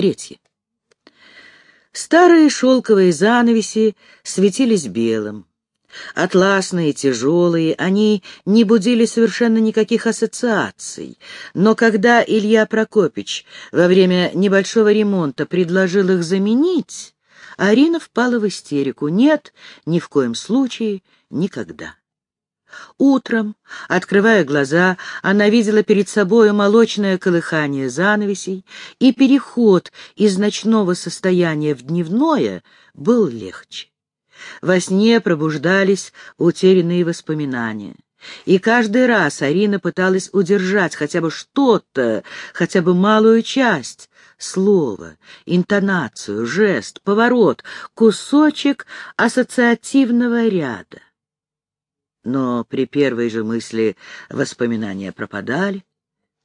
Третье. Старые шелковые занавеси светились белым. Атласные, тяжелые, они не будили совершенно никаких ассоциаций. Но когда Илья Прокопич во время небольшого ремонта предложил их заменить, Арина впала в истерику. Нет, ни в коем случае, никогда. Утром, открывая глаза, она видела перед собой молочное колыхание занавесей, и переход из ночного состояния в дневное был легче. Во сне пробуждались утерянные воспоминания. И каждый раз Арина пыталась удержать хотя бы что-то, хотя бы малую часть, слово, интонацию, жест, поворот, кусочек ассоциативного ряда. Но при первой же мысли воспоминания пропадали,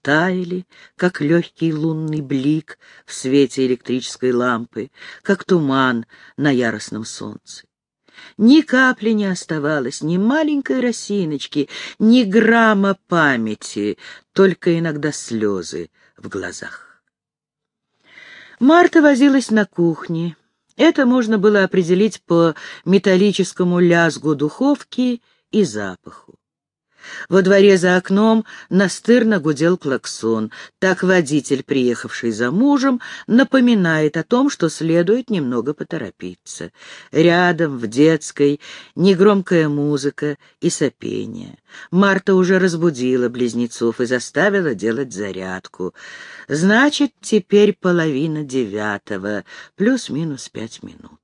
таяли, как легкий лунный блик в свете электрической лампы, как туман на яростном солнце. Ни капли не оставалось, ни маленькой росиночки, ни грамма памяти, только иногда слезы в глазах. Марта возилась на кухне. Это можно было определить по металлическому лязгу духовки и запаху. Во дворе за окном настырно гудел клаксон. Так водитель, приехавший за мужем, напоминает о том, что следует немного поторопиться. Рядом, в детской, негромкая музыка и сопение. Марта уже разбудила близнецов и заставила делать зарядку. Значит, теперь половина девятого, плюс-минус пять минут.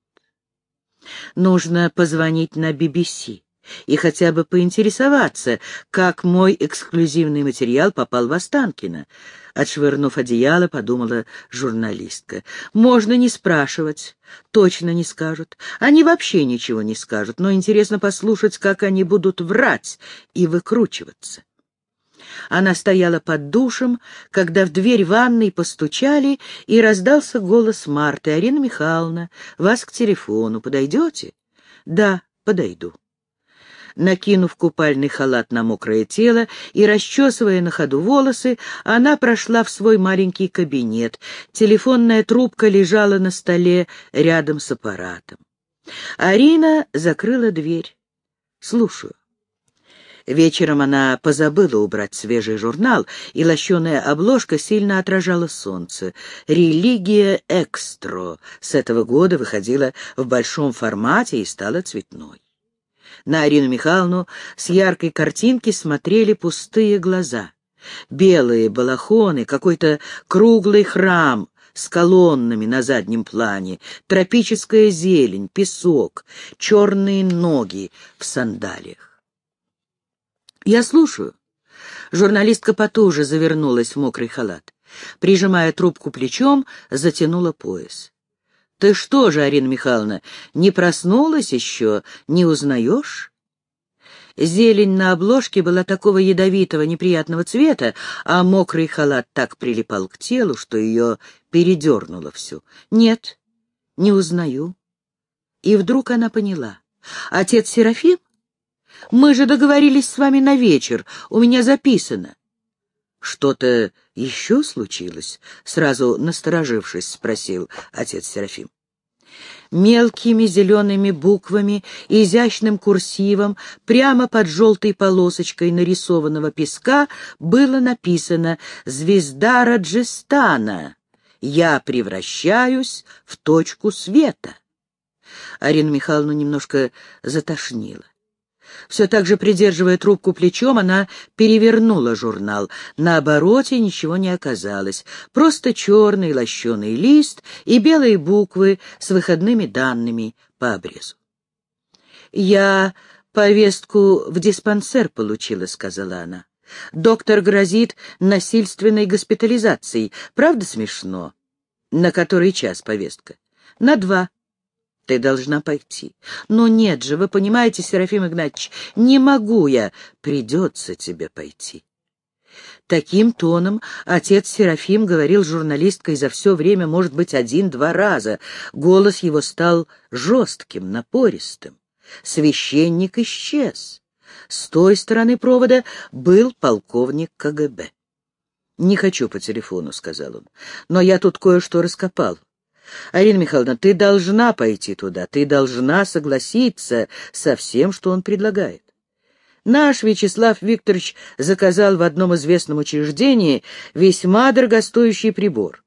Нужно позвонить на BBC и хотя бы поинтересоваться, как мой эксклюзивный материал попал в Останкино. Отшвырнув одеяло, подумала журналистка. Можно не спрашивать, точно не скажут. Они вообще ничего не скажут, но интересно послушать, как они будут врать и выкручиваться. Она стояла под душем, когда в дверь ванной постучали, и раздался голос Марты. «Арина Михайловна, вас к телефону. Подойдете?» «Да, подойду». Накинув купальный халат на мокрое тело и расчесывая на ходу волосы, она прошла в свой маленький кабинет. Телефонная трубка лежала на столе рядом с аппаратом. Арина закрыла дверь. «Слушаю». Вечером она позабыла убрать свежий журнал, и лощеная обложка сильно отражала солнце. «Религия экстро» с этого года выходила в большом формате и стала цветной. На Арину Михайловну с яркой картинки смотрели пустые глаза. Белые балахоны, какой-то круглый храм с колоннами на заднем плане, тропическая зелень, песок, черные ноги в сандалиях. «Я слушаю». Журналистка потуже завернулась в мокрый халат. Прижимая трубку плечом, затянула пояс. Ты что же, Арина Михайловна, не проснулась еще, не узнаешь? Зелень на обложке была такого ядовитого, неприятного цвета, а мокрый халат так прилипал к телу, что ее передернуло всю. Нет, не узнаю. И вдруг она поняла. Отец Серафим? Мы же договорились с вами на вечер, у меня записано. «Что-то еще случилось?» — сразу насторожившись, спросил отец Серафим. Мелкими зелеными буквами, изящным курсивом, прямо под желтой полосочкой нарисованного песка было написано «Звезда Раджистана. Я превращаюсь в точку света». Арину Михайловну немножко затошнило. Все так же придерживая трубку плечом, она перевернула журнал. На обороте ничего не оказалось. Просто черный лощеный лист и белые буквы с выходными данными по обрезу. «Я повестку в диспансер получила», — сказала она. «Доктор грозит насильственной госпитализацией. Правда смешно?» «На который час повестка?» «На два». Ты должна пойти. Но нет же, вы понимаете, Серафим Игнатьевич, не могу я. Придется тебе пойти. Таким тоном отец Серафим говорил журналисткой за все время, может быть, один-два раза. Голос его стал жестким, напористым. Священник исчез. С той стороны провода был полковник КГБ. «Не хочу по телефону», — сказал он. «Но я тут кое-что раскопал. Арина Михайловна, ты должна пойти туда, ты должна согласиться со всем, что он предлагает. Наш Вячеслав Викторович заказал в одном известном учреждении весьма дорогостоящий прибор.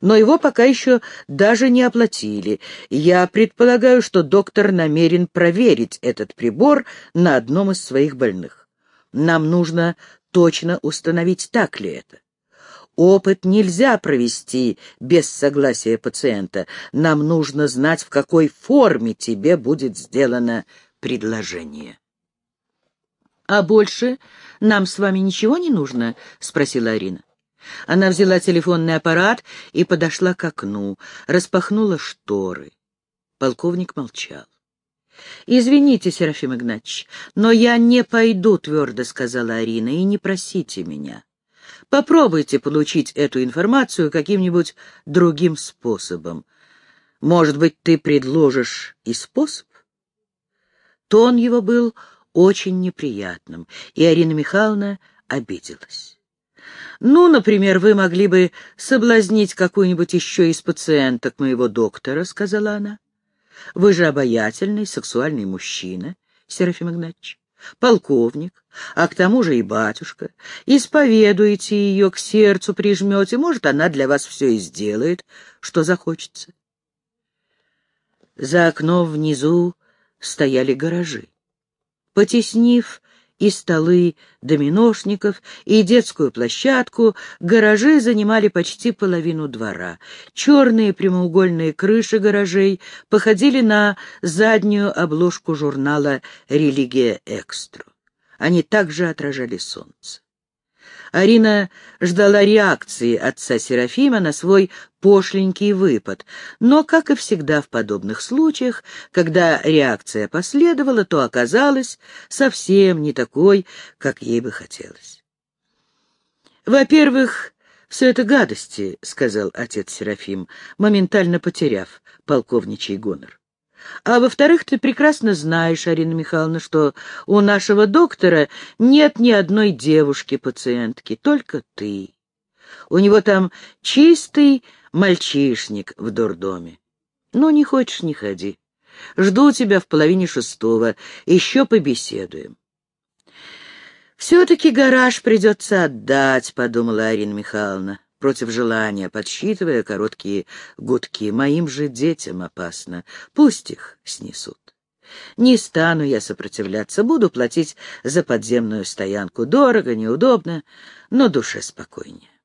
Но его пока еще даже не оплатили. Я предполагаю, что доктор намерен проверить этот прибор на одном из своих больных. Нам нужно точно установить, так ли это. Опыт нельзя провести без согласия пациента. Нам нужно знать, в какой форме тебе будет сделано предложение. — А больше нам с вами ничего не нужно? — спросила Арина. Она взяла телефонный аппарат и подошла к окну, распахнула шторы. Полковник молчал. — Извините, Серафим Игнатьевич, но я не пойду, — твердо сказала Арина, — и не просите меня. Попробуйте получить эту информацию каким-нибудь другим способом. Может быть, ты предложишь и способ? Тон его был очень неприятным, и Арина Михайловна обиделась. «Ну, например, вы могли бы соблазнить какую-нибудь еще из пациенток моего доктора», — сказала она. «Вы же обаятельный, сексуальный мужчина, Серафим Игнатьевич полковник, а к тому же и батюшка. Исповедуете ее, к сердцу прижмете, может, она для вас все и сделает, что захочется. За окном внизу стояли гаражи. Потеснив и столы доминошников, и детскую площадку, гаражи занимали почти половину двора. Черные прямоугольные крыши гаражей походили на заднюю обложку журнала «Религия Экстро». Они также отражали солнце. Арина ждала реакции отца Серафима на свой пошленький выпад, но, как и всегда в подобных случаях, когда реакция последовала, то оказалась совсем не такой, как ей бы хотелось. «Во-первых, все это гадости», — сказал отец Серафим, моментально потеряв полковничий гонор. А во-вторых, ты прекрасно знаешь, Арина Михайловна, что у нашего доктора нет ни одной девушки-пациентки, только ты. У него там чистый мальчишник в дурдоме. Ну, не хочешь — не ходи. Жду тебя в половине шестого, еще побеседуем. «Все-таки гараж придется отдать», — подумала Арина Михайловна против желания, подсчитывая короткие гудки. Моим же детям опасно. Пусть их снесут. Не стану я сопротивляться, буду платить за подземную стоянку. Дорого, неудобно, но душе спокойнее.